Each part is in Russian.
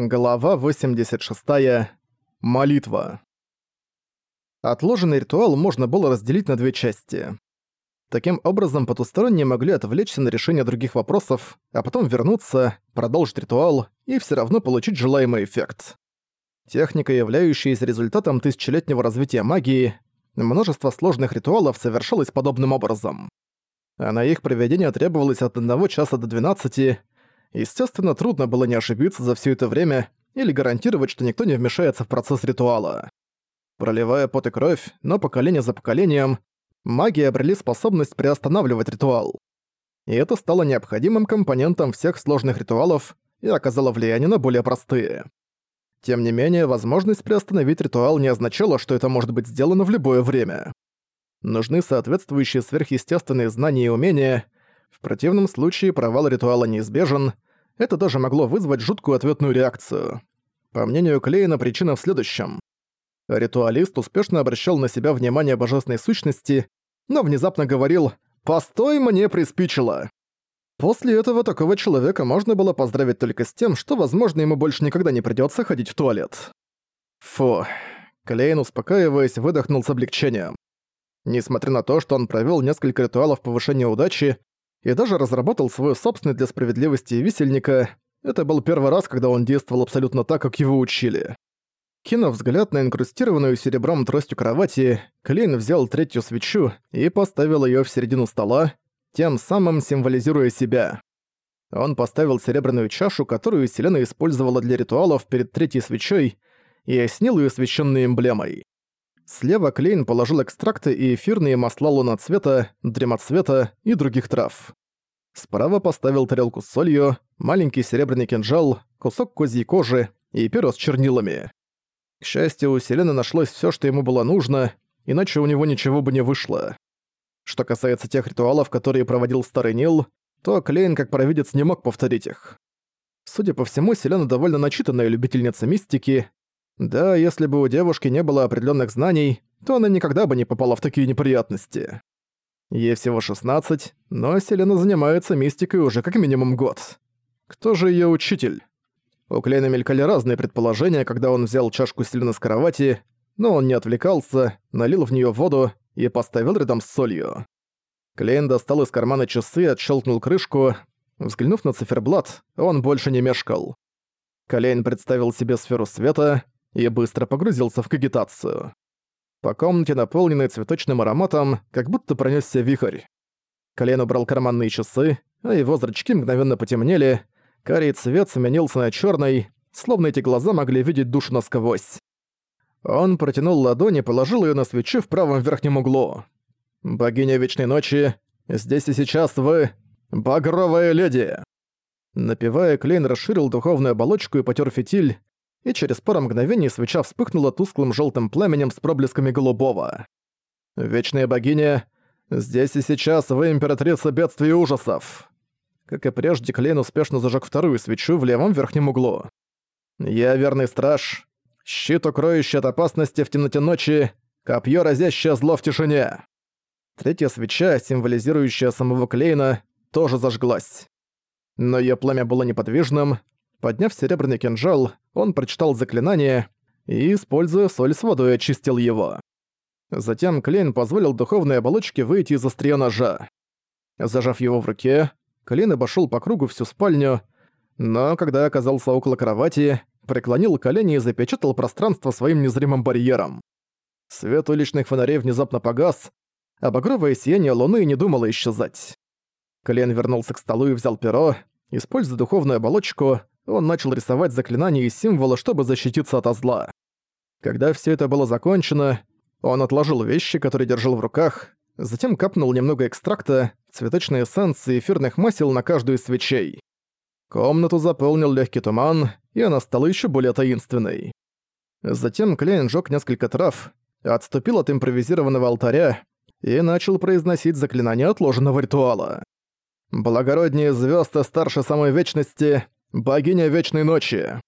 Глава 86. Молитва. Отложенный ритуал можно было разделить на две части. Таким образом, потусторонние могли отвлечься на решение других вопросов, а потом вернуться, продолжить ритуал и все равно получить желаемый эффект. Техника, являющаяся результатом тысячелетнего развития магии, множество сложных ритуалов совершалось подобным образом. А на их проведение требовалось от 1 часа до 12, Естественно, трудно было не ошибиться за все это время или гарантировать, что никто не вмешается в процесс ритуала. Проливая пот и кровь, но поколение за поколением, маги обрели способность приостанавливать ритуал. И это стало необходимым компонентом всех сложных ритуалов и оказало влияние на более простые. Тем не менее, возможность приостановить ритуал не означала, что это может быть сделано в любое время. Нужны соответствующие сверхъестественные знания и умения — в противном случае провал ритуала неизбежен, это даже могло вызвать жуткую ответную реакцию. По мнению Клейна, причина в следующем. Ритуалист успешно обращал на себя внимание божественной сущности, но внезапно говорил «Постой, мне приспичило!». После этого такого человека можно было поздравить только с тем, что, возможно, ему больше никогда не придётся ходить в туалет. Фу. Клейн, успокаиваясь, выдохнул с облегчением. Несмотря на то, что он провёл несколько ритуалов повышения удачи, и даже разработал свой собственный для справедливости висельника. Это был первый раз, когда он действовал абсолютно так, как его учили. Кинув взгляд на инкрустированную серебром тростью кровати, Клейн взял третью свечу и поставил её в середину стола, тем самым символизируя себя. Он поставил серебряную чашу, которую Селена использовала для ритуалов перед третьей свечой, и оснил её священной эмблемой. Слева Клейн положил экстракты и эфирные масла луноцвета, дремоцвета и других трав. Справа поставил тарелку с солью, маленький серебряный кинжал, кусок козьей кожи и перо с чернилами. К счастью, у Селены нашлось всё, что ему было нужно, иначе у него ничего бы не вышло. Что касается тех ритуалов, которые проводил Старый Нил, то Клейн как провидец не мог повторить их. Судя по всему, Селена довольно начитанная любительница мистики, да, если бы у девушки не было определенных знаний, то она никогда бы не попала в такие неприятности. Ей всего 16, но Селена занимается мистикой уже как минимум год. Кто же ее учитель? У Клейна мелькали разные предположения, когда он взял чашку Селены с кровати, но он не отвлекался, налил в нее воду и поставил рядом с солью. Клейн достал из кармана часы отщелкнул крышку. Взглянув на циферблат, он больше не мешкал. Клейн представил себе сферу света, и быстро погрузился в кагитацию. По комнате, наполненной цветочным ароматом, как будто пронесся вихрь. Колен убрал карманные часы, а его зрачки мгновенно потемнели, карий цвет сменился на черный, словно эти глаза могли видеть душу насквозь. Он протянул ладонь и положил ее на свечу в правом верхнем углу. «Богиня Вечной Ночи, здесь и сейчас вы... Багровая леди!» Напевая, Клейн расширил духовную оболочку и потер фитиль, и через пару мгновений свеча вспыхнула тусклым желтым пламенем с проблесками голубого. «Вечная богиня, здесь и сейчас вы императрица бедствий и ужасов!» Как и прежде, Клейн успешно зажег вторую свечу в левом верхнем углу. «Я верный страж, щит, укроющий от опасности в темноте ночи, копье, разящее зло в тишине!» Третья свеча, символизирующая самого Клейна, тоже зажглась. Но её пламя было неподвижным, Подняв серебряный кинжал, он прочитал заклинание и, используя соль с водой, очистил его. Затем Клейн позволил духовной оболочке выйти из острия ножа. Зажав его в руке, Клейн обошёл по кругу всю спальню, но когда оказался около кровати, преклонил колени и запечатал пространство своим незримым барьером. Свет уличных фонарей внезапно погас, а багровое сияние луны не думало исчезать. Клейн вернулся к столу и взял перо, используя духовную оболочку, он начал рисовать заклинания и символы, чтобы защититься от зла. Когда все это было закончено, он отложил вещи, которые держал в руках, затем капнул немного экстракта, цветочной эссенции эфирных масел на каждую из свечей. Комнату заполнил легкий туман, и она стала еще более таинственной. Затем Клейн жёг несколько трав, отступил от импровизированного алтаря и начал произносить заклинание отложенного ритуала. «Благороднее звезды старше самой вечности, богиня Вечной Ночи.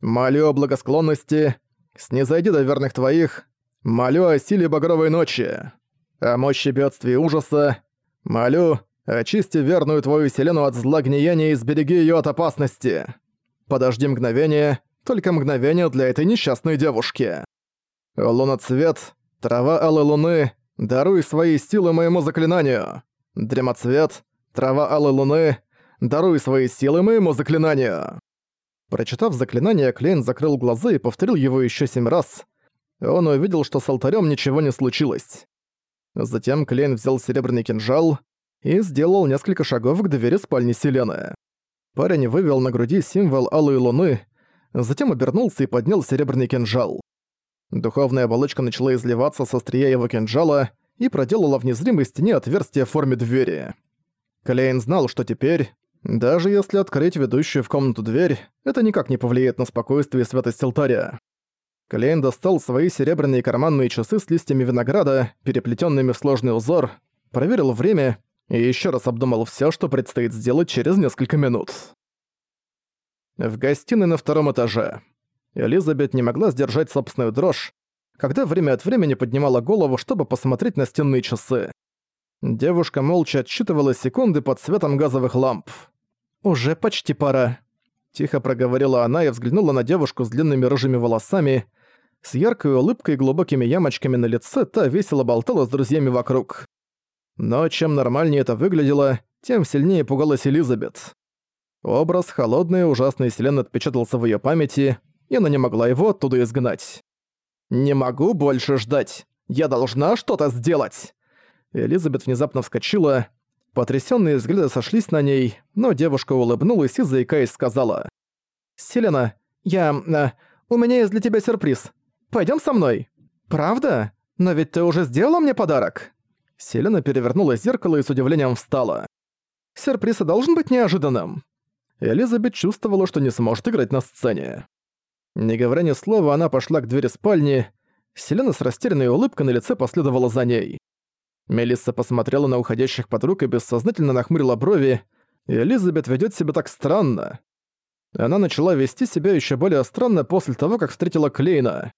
Молю о благосклонности, снизойди до верных твоих, молю о силе Багровой Ночи, о мощи бедствий и ужаса, молю, очисти верную твою селену от зла гниения и сбереги её от опасности. подожди мгновение, только мгновение для этой несчастной девушки. Луноцвет, трава алой луны, даруй свои силы моему заклинанию. Дремоцвет, трава алой луны, даруй свои силы моему заклинанию. Прочитав заклинание, Клейн закрыл глаза и повторил его еще семь раз. Он увидел, что с алтарем ничего не случилось. Затем Клейн взял серебряный кинжал и сделал несколько шагов к двери спальни Селены. Парень вывел на груди символ алой луны, затем обернулся и поднял серебряный кинжал. Духовная оболочка начала изливаться со острия его кинжала и проделала в незримой стене отверстие в форме двери. Клейн знал, что теперь, даже если открыть ведущую в комнату дверь, это никак не повлияет на спокойствие и святость алтаря. Клейн достал свои серебряные карманные часы с листьями винограда, переплетенными в сложный узор, проверил время и еще раз обдумал все, что предстоит сделать через несколько минут. В гостиной на втором этаже. Элизабет не могла сдержать собственную дрожь, когда время от времени поднимала голову, чтобы посмотреть на стенные часы. Девушка молча отсчитывала секунды под светом газовых ламп. «Уже почти пора», — тихо проговорила она и взглянула на девушку с длинными рыжими волосами. С яркой улыбкой и глубокими ямочками на лице та весело болтала с друзьями вокруг. Но чем нормальнее это выглядело, тем сильнее пугалась Элизабет. Образ холодной и ужасной Селен отпечатался в её памяти, и она не могла его оттуда изгнать. «Не могу больше ждать! Я должна что-то сделать!» Элизабет внезапно вскочила. Потрясённые взгляды сошлись на ней, но девушка улыбнулась и, заикаясь, сказала. «Селена, я... Э, у меня есть для тебя сюрприз. Пойдём со мной?» «Правда? Но ведь ты уже сделала мне подарок?» Селена перевернула зеркало и с удивлением встала. «Сюрприз должен быть неожиданным». Элизабет чувствовала, что не сможет играть на сцене. Не говоря ни слова, она пошла к двери спальни. Селена с растерянной улыбкой на лице последовала за ней. Мелисса посмотрела на уходящих подруг и бессознательно нахмурила брови. Элизабет ведёт себя так странно. Она начала вести себя ещё более странно после того, как встретила Клейна.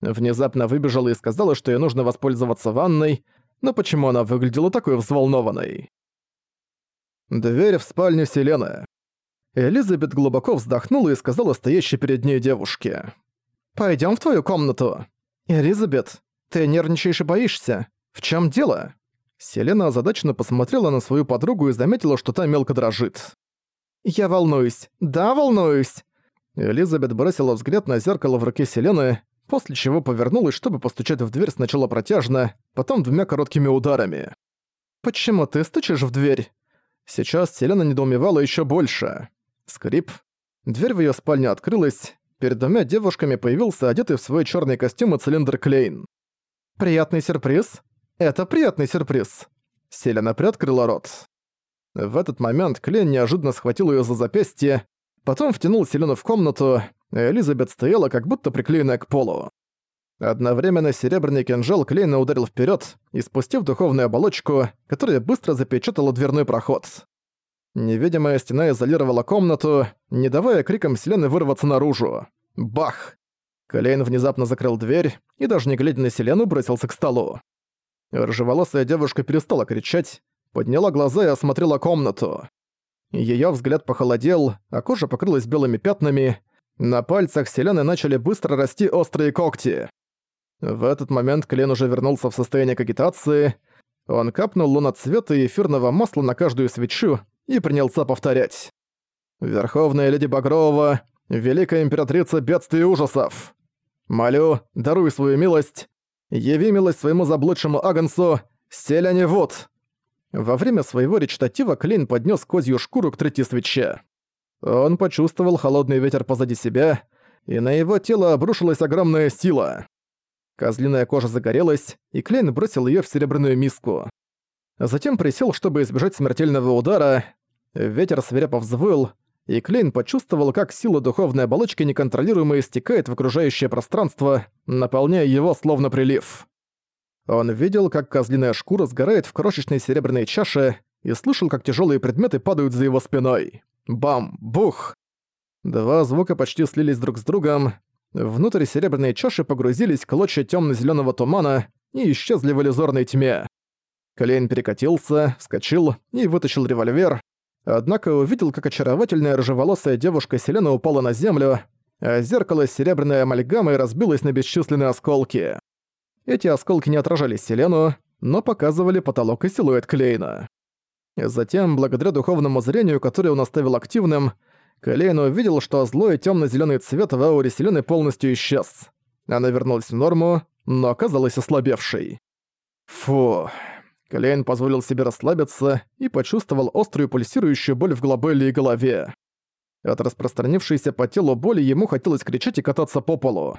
Внезапно выбежала и сказала, что ей нужно воспользоваться ванной, но почему она выглядела такой взволнованной? Дверь в спальню Селены. Элизабет глубоко вздохнула и сказала стоящей перед ней девушке. «Пойдём в твою комнату». «Элизабет, ты нервничаешь и боишься. В чём дело?» Селена озадаченно посмотрела на свою подругу и заметила, что та мелко дрожит. «Я волнуюсь. Да, волнуюсь!» Элизабет бросила взгляд на зеркало в руке Селены, после чего повернулась, чтобы постучать в дверь сначала протяжно, потом двумя короткими ударами. «Почему ты стучишь в дверь?» Сейчас Селена недоумевала ещё больше. Скрип. Дверь в её спальню открылась. Перед двумя девушками появился одетый в свой чёрный костюм и цилиндр Клейн. «Приятный сюрприз? Это приятный сюрприз!» Селена приоткрыла рот. В этот момент Клейн неожиданно схватил её за запястье, потом втянул Селену в комнату, Элизабет стояла как будто приклеенная к полу. Одновременно серебряный кинжал Клейна ударил вперед, и спустив духовную оболочку, которая быстро запечатала дверной проход. Невидимая стена изолировала комнату, не давая крикам Селены вырваться наружу. Бах! Клейн внезапно закрыл дверь и, даже не глядя на Селену, бросился к столу. Рыжеволосая девушка перестала кричать, подняла глаза и осмотрела комнату. Её взгляд похолодел, а кожа покрылась белыми пятнами, на пальцах Селены начали быстро расти острые когти. В этот момент Клен уже вернулся в состояние кагитации. Он капнул луноцвета и эфирного масла на каждую свечу и принялся повторять. «Верховная леди Багрова, великая императрица бедствий и ужасов! Молю, даруй свою милость, яви милость своему заблудшему Агансу, Селяне Вуд!» Во время своего речитатива Клейн поднес козью шкуру к третьей свече. Он почувствовал холодный ветер позади себя, и на его тело обрушилась огромная сила. Козлиная кожа загорелась, и Клейн бросил её в серебряную миску. Затем присел, чтобы избежать смертельного удара. Ветер свирепо взвыл, и Клейн почувствовал, как сила духовной оболочки неконтролируемо истекает в окружающее пространство, наполняя его словно прилив. Он видел, как козлиная шкура сгорает в крошечной серебряной чаше, и слышал, как тяжелые предметы падают за его спиной. Бам! Бух! Два звука почти слились друг с другом. Внутрь серебряной чаши погрузились клочья тёмно-зелёного тумана и исчезли в иллюзорной тьме. Клейн перекатился, вскочил и вытащил револьвер. Однако увидел, как очаровательная рыжеволосая девушка Селена упала на землю, а зеркало с серебряной амальгамой разбилось на бесчисленные осколки. Эти осколки не отражали Селену, но показывали потолок и силуэт Клейна. Затем, благодаря духовному зрению, которое он оставил активным, Клейн увидел, что злой темно зеленый цвет в ауре Селены полностью исчез. Она вернулась в норму, но оказалась ослабевшей. Фу. Клейн позволил себе расслабиться и почувствовал острую пульсирующую боль в глобеле и голове. От распространившейся по телу боли ему хотелось кричать и кататься по полу.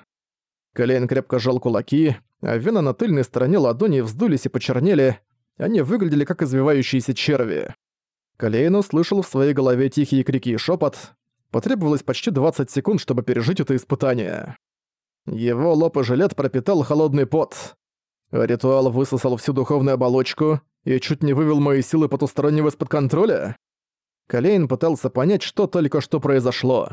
Клейн крепко сжал кулаки, а вены на тыльной стороне ладони вздулись и почернели, они выглядели как извивающиеся черви. Клейн услышал в своей голове тихие крики и шепот. Потребовалось почти 20 секунд, чтобы пережить это испытание. Его лоб и жилет пропитал холодный пот. Ритуал высосал всю духовную оболочку и чуть не вывел мои силы потустороннего из-под контроля. Клейн пытался понять, что только что произошло.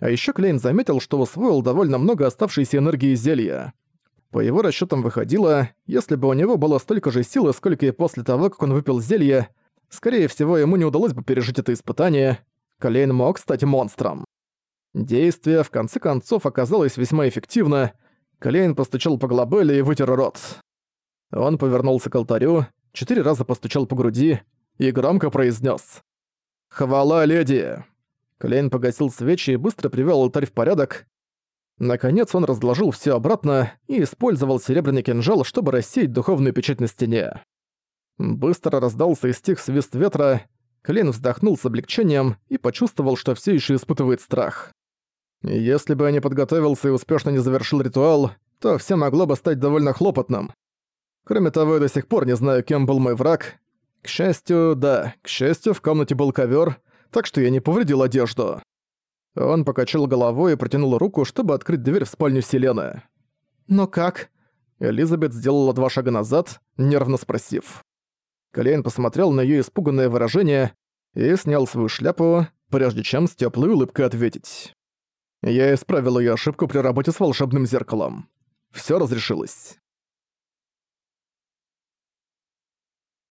А ещё Клейн заметил, что усвоил довольно много оставшейся энергии зелья. По его расчётам выходило, если бы у него было столько же силы, сколько и после того, как он выпил зелье, скорее всего, ему не удалось бы пережить это испытание. Клейн мог стать монстром. Действие, в конце концов, оказалось весьма эффективно. Клейн постучал по глобеле и вытер рот. Он повернулся к алтарю, четыре раза постучал по груди и громко произнес: «Хвала, леди!» Клейн погасил свечи и быстро привел алтарь в порядок. Наконец он разложил все обратно и использовал серебряный кинжал, чтобы рассеять духовную печать на стене. Быстро раздался из стих свист ветра, Клейн вздохнул с облегчением и почувствовал, что все еще испытывает страх. Если бы я не подготовился и успешно не завершил ритуал, то все могло бы стать довольно хлопотным. Кроме того, я до сих пор не знаю, кем был мой враг. К счастью, да, к счастью, в комнате был ковер, так что я не повредил одежду. Он покачал головой и протянул руку, чтобы открыть дверь в спальню Селены. «Но как?» Элизабет сделала два шага назад, нервно спросив. Клейн посмотрел на её испуганное выражение и снял свою шляпу, прежде чем с тёплой улыбкой ответить. Я исправил её ошибку при работе с волшебным зеркалом. Всё разрешилось.